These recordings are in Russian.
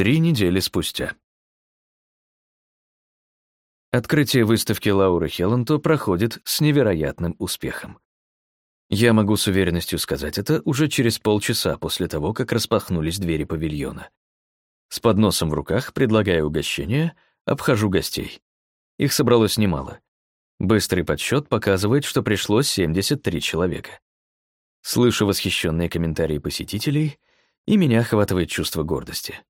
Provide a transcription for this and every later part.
Три недели спустя. Открытие выставки Лауры Хелланто проходит с невероятным успехом. Я могу с уверенностью сказать это уже через полчаса после того, как распахнулись двери павильона. С подносом в руках, предлагая угощение, обхожу гостей. Их собралось немало. Быстрый подсчет показывает, что пришло 73 человека. Слышу восхищенные комментарии посетителей, и меня охватывает чувство гордости.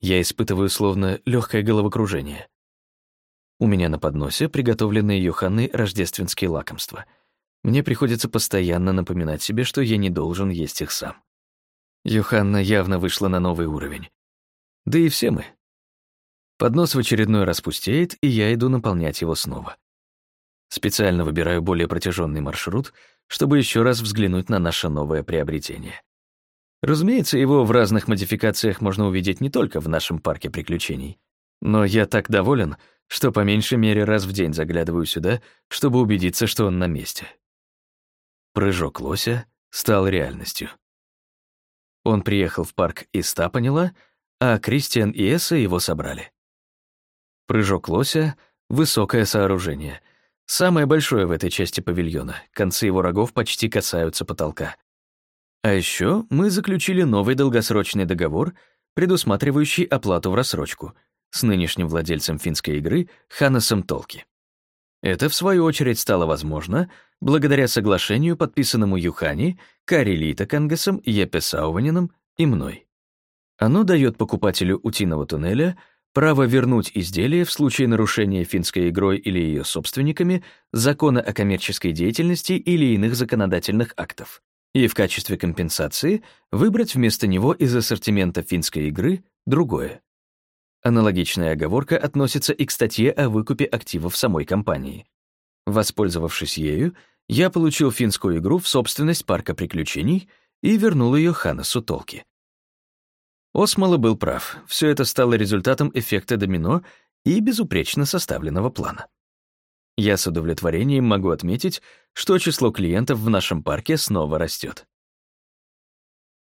Я испытываю словно легкое головокружение. У меня на подносе приготовленные Йоханной рождественские лакомства. Мне приходится постоянно напоминать себе, что я не должен есть их сам. Йоханна явно вышла на новый уровень. Да и все мы. Поднос в очередной раз пустеет, и я иду наполнять его снова. Специально выбираю более протяженный маршрут, чтобы еще раз взглянуть на наше новое приобретение. Разумеется, его в разных модификациях можно увидеть не только в нашем парке приключений. Но я так доволен, что по меньшей мере раз в день заглядываю сюда, чтобы убедиться, что он на месте. Прыжок лося стал реальностью. Он приехал в парк из Тапанила, а Кристиан и Эсса его собрали. Прыжок лося — высокое сооружение, самое большое в этой части павильона, концы его рогов почти касаются потолка. А еще мы заключили новый долгосрочный договор, предусматривающий оплату в рассрочку, с нынешним владельцем финской игры Ханнесом Толки. Это, в свою очередь, стало возможно благодаря соглашению, подписанному Юхани, Кари Литакангасом, Епе Сауванином и мной. Оно дает покупателю утиного туннеля право вернуть изделие в случае нарушения финской игрой или ее собственниками закона о коммерческой деятельности или иных законодательных актов, и в качестве компенсации выбрать вместо него из ассортимента финской игры другое. Аналогичная оговорка относится и к статье о выкупе активов самой компании. Воспользовавшись ею, я получил финскую игру в собственность парка приключений и вернул ее Ханасу Толки. Осмола был прав, все это стало результатом эффекта домино и безупречно составленного плана. Я с удовлетворением могу отметить, что число клиентов в нашем парке снова растет.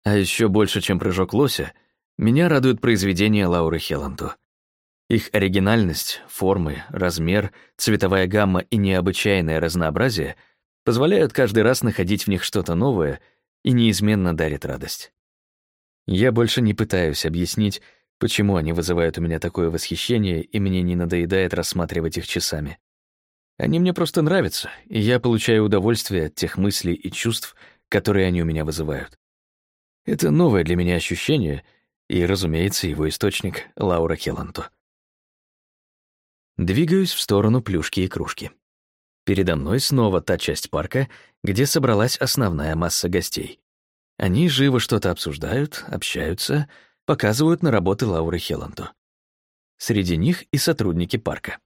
А еще больше, чем прыжок лося, меня радуют произведения Лауры Хелланту. Их оригинальность, формы, размер, цветовая гамма и необычайное разнообразие позволяют каждый раз находить в них что-то новое и неизменно дарят радость. Я больше не пытаюсь объяснить, почему они вызывают у меня такое восхищение, и мне не надоедает рассматривать их часами. Они мне просто нравятся, и я получаю удовольствие от тех мыслей и чувств, которые они у меня вызывают. Это новое для меня ощущение, и, разумеется, его источник — Лаура Хелланту. Двигаюсь в сторону плюшки и кружки. Передо мной снова та часть парка, где собралась основная масса гостей. Они живо что-то обсуждают, общаются, показывают на работы Лауры Хелланту. Среди них и сотрудники парка.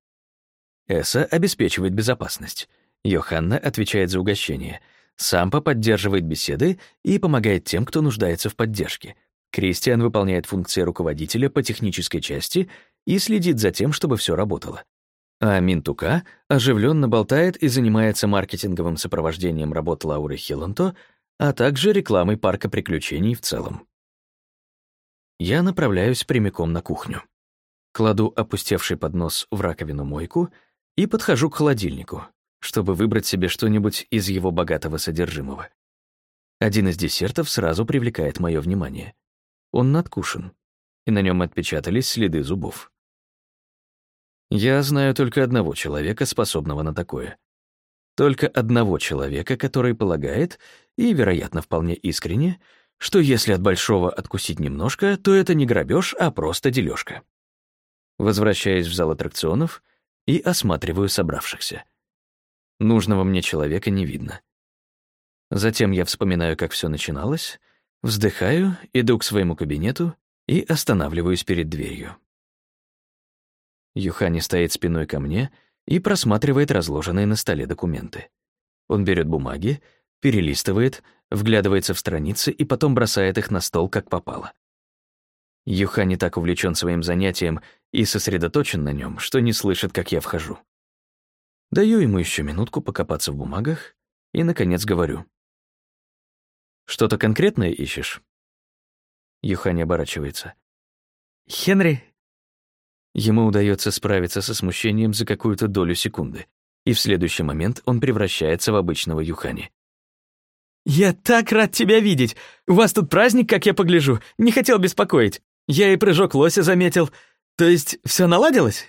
Эса обеспечивает безопасность. Йоханна отвечает за угощение. Сампа поддерживает беседы и помогает тем, кто нуждается в поддержке. Кристиан выполняет функции руководителя по технической части и следит за тем, чтобы все работало. А Минтука оживленно болтает и занимается маркетинговым сопровождением работ Лауры Хилланто, а также рекламой парка приключений в целом. Я направляюсь прямиком на кухню. Кладу опустевший поднос в раковину-мойку — и подхожу к холодильнику, чтобы выбрать себе что-нибудь из его богатого содержимого. Один из десертов сразу привлекает мое внимание. Он надкушен, и на нем отпечатались следы зубов. Я знаю только одного человека, способного на такое. Только одного человека, который полагает, и, вероятно, вполне искренне, что если от большого откусить немножко, то это не грабеж, а просто дележка. Возвращаясь в зал аттракционов, и осматриваю собравшихся. Нужного мне человека не видно. Затем я вспоминаю, как все начиналось, вздыхаю, иду к своему кабинету и останавливаюсь перед дверью. Юхани стоит спиной ко мне и просматривает разложенные на столе документы. Он берет бумаги, перелистывает, вглядывается в страницы и потом бросает их на стол, как попало. Юхани так увлечен своим занятием и сосредоточен на нем, что не слышит, как я вхожу. Даю ему еще минутку покопаться в бумагах и, наконец, говорю. «Что-то конкретное ищешь?» Юхань оборачивается. Хенри...» Ему удается справиться со смущением за какую-то долю секунды, и в следующий момент он превращается в обычного Юхани. «Я так рад тебя видеть! У вас тут праздник, как я погляжу, не хотел беспокоить. Я и прыжок лося заметил. То есть все наладилось?»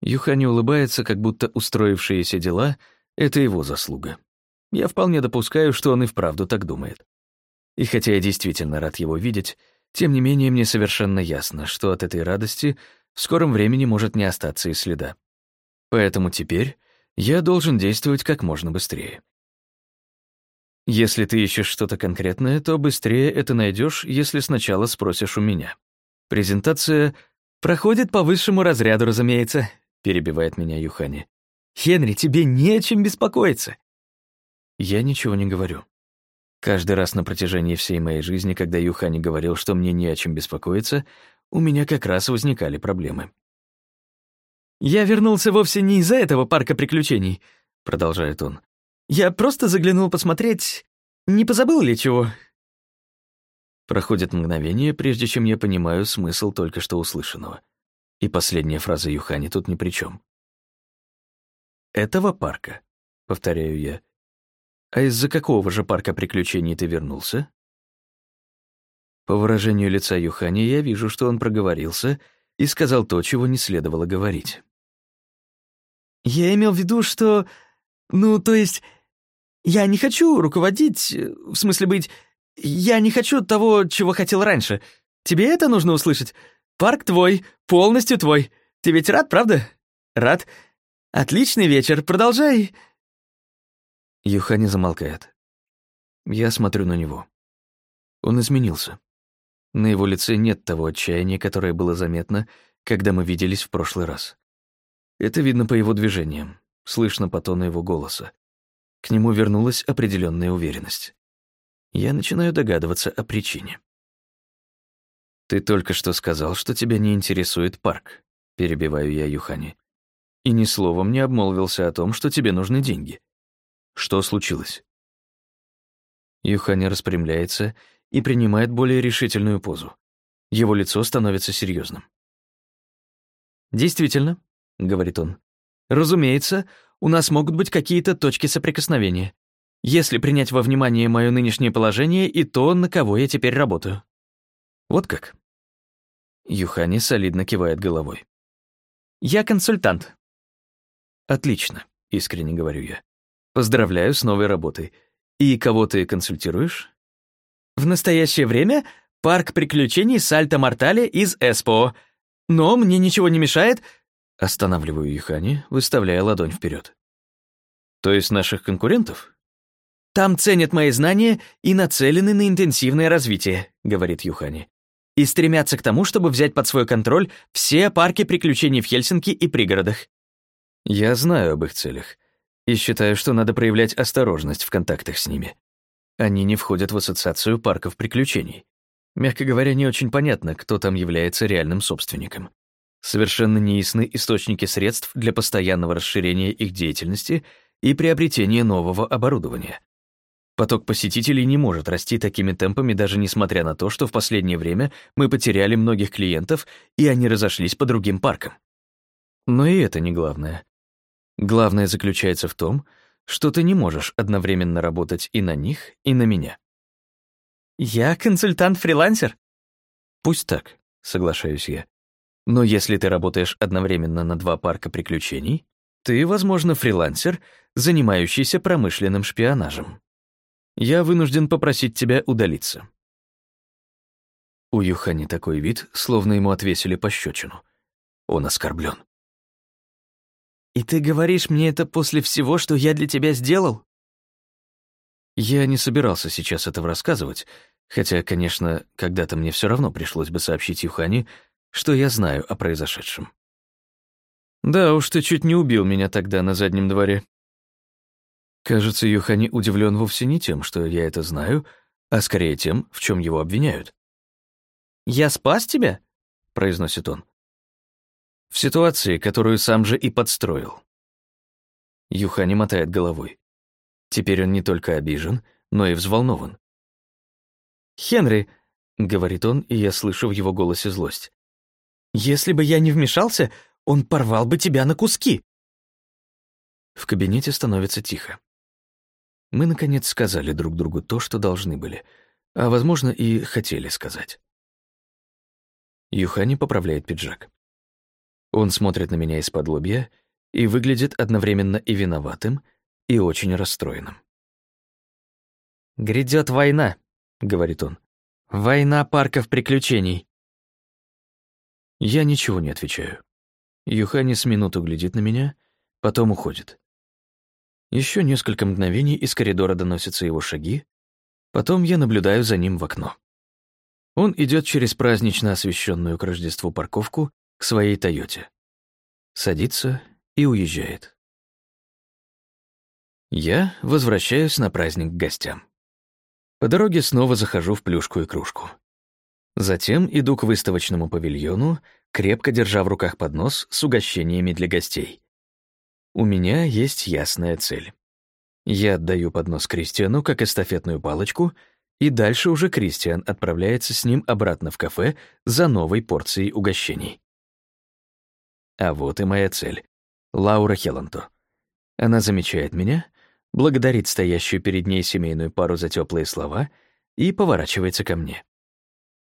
Юхани улыбается, как будто устроившиеся дела — это его заслуга. Я вполне допускаю, что он и вправду так думает. И хотя я действительно рад его видеть, тем не менее мне совершенно ясно, что от этой радости в скором времени может не остаться и следа. Поэтому теперь я должен действовать как можно быстрее. Если ты ищешь что-то конкретное, то быстрее это найдешь, если сначала спросишь у меня. Презентация проходит по высшему разряду, разумеется, перебивает меня Юхани. Хенри, тебе не о чем беспокоиться. Я ничего не говорю. Каждый раз на протяжении всей моей жизни, когда Юхани говорил, что мне не о чем беспокоиться, у меня как раз возникали проблемы. «Я вернулся вовсе не из-за этого парка приключений», — продолжает он. «Я просто заглянул посмотреть, не позабыл ли чего». Проходит мгновение, прежде чем я понимаю смысл только что услышанного. И последняя фраза Юхани тут ни при чем. «Этого парка», — повторяю я. «А из-за какого же парка приключений ты вернулся?» По выражению лица Юхани я вижу, что он проговорился и сказал то, чего не следовало говорить. «Я имел в виду, что... Ну, то есть... Я не хочу руководить, в смысле быть... Я не хочу того, чего хотел раньше. Тебе это нужно услышать? Парк твой, полностью твой. Ты ведь рад, правда? Рад? Отличный вечер, продолжай. Юхани замолкает. Я смотрю на него. Он изменился. На его лице нет того отчаяния, которое было заметно, когда мы виделись в прошлый раз. Это видно по его движениям, слышно по тону его голоса. К нему вернулась определенная уверенность. Я начинаю догадываться о причине. «Ты только что сказал, что тебя не интересует парк», — перебиваю я Юхани. «И ни словом не обмолвился о том, что тебе нужны деньги. Что случилось?» Юхани распрямляется и принимает более решительную позу. Его лицо становится серьезным. «Действительно», — говорит он, — «разумеется, у нас могут быть какие-то точки соприкосновения, если принять во внимание мое нынешнее положение и то, на кого я теперь работаю». «Вот как?» Юхани солидно кивает головой. «Я консультант». «Отлично», — искренне говорю я. «Поздравляю с новой работой. И кого ты консультируешь?» «В настоящее время парк приключений Сальто Мортале из Эспо. Но мне ничего не мешает...» Останавливаю Юхани, выставляя ладонь вперед. «То есть наших конкурентов?» «Там ценят мои знания и нацелены на интенсивное развитие», — говорит Юхани и стремятся к тому, чтобы взять под свой контроль все парки приключений в Хельсинки и пригородах. Я знаю об их целях и считаю, что надо проявлять осторожность в контактах с ними. Они не входят в ассоциацию парков приключений. Мягко говоря, не очень понятно, кто там является реальным собственником. Совершенно неясны источники средств для постоянного расширения их деятельности и приобретения нового оборудования. Поток посетителей не может расти такими темпами, даже несмотря на то, что в последнее время мы потеряли многих клиентов, и они разошлись по другим паркам. Но и это не главное. Главное заключается в том, что ты не можешь одновременно работать и на них, и на меня. «Я консультант-фрилансер?» «Пусть так», — соглашаюсь я. «Но если ты работаешь одновременно на два парка приключений, ты, возможно, фрилансер, занимающийся промышленным шпионажем. Я вынужден попросить тебя удалиться». У Юхани такой вид, словно ему отвесили пощечину. Он оскорблен. «И ты говоришь мне это после всего, что я для тебя сделал?» Я не собирался сейчас этого рассказывать, хотя, конечно, когда-то мне все равно пришлось бы сообщить Юхани, что я знаю о произошедшем. Да уж, ты чуть не убил меня тогда на заднем дворе. Кажется, Юхани удивлен вовсе не тем, что я это знаю, а скорее тем, в чем его обвиняют. «Я спас тебя?» — произносит он. В ситуации, которую сам же и подстроил. Юхани мотает головой. Теперь он не только обижен, но и взволнован. «Хенри, — говорит он, и я слышу в его голосе злость. «Если бы я не вмешался, он порвал бы тебя на куски!» В кабинете становится тихо. Мы, наконец, сказали друг другу то, что должны были, а, возможно, и хотели сказать. Юхани поправляет пиджак. Он смотрит на меня из-под лобья и выглядит одновременно и виноватым, и очень расстроенным. «Грядет война», — говорит он. «Война парков приключений». Я ничего не отвечаю. Юхани с минуту глядит на меня, потом уходит. Еще несколько мгновений из коридора доносятся его шаги, потом я наблюдаю за ним в окно. Он идет через празднично освещенную к Рождеству парковку к своей Тойоте. Садится и уезжает. Я возвращаюсь на праздник к гостям. По дороге снова захожу в плюшку и кружку. Затем иду к выставочному павильону, крепко держа в руках поднос с угощениями для гостей. У меня есть ясная цель. Я отдаю поднос Кристиану как эстафетную палочку — и дальше уже Кристиан отправляется с ним обратно в кафе за новой порцией угощений. А вот и моя цель — Лаура Хелланто. Она замечает меня, благодарит стоящую перед ней семейную пару за теплые слова и поворачивается ко мне.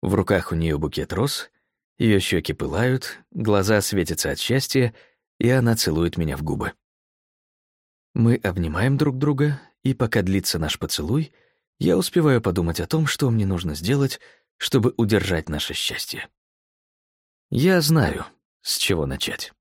В руках у нее букет роз, ее щеки пылают, глаза светятся от счастья, и она целует меня в губы. Мы обнимаем друг друга, и пока длится наш поцелуй — я успеваю подумать о том, что мне нужно сделать, чтобы удержать наше счастье. Я знаю, с чего начать.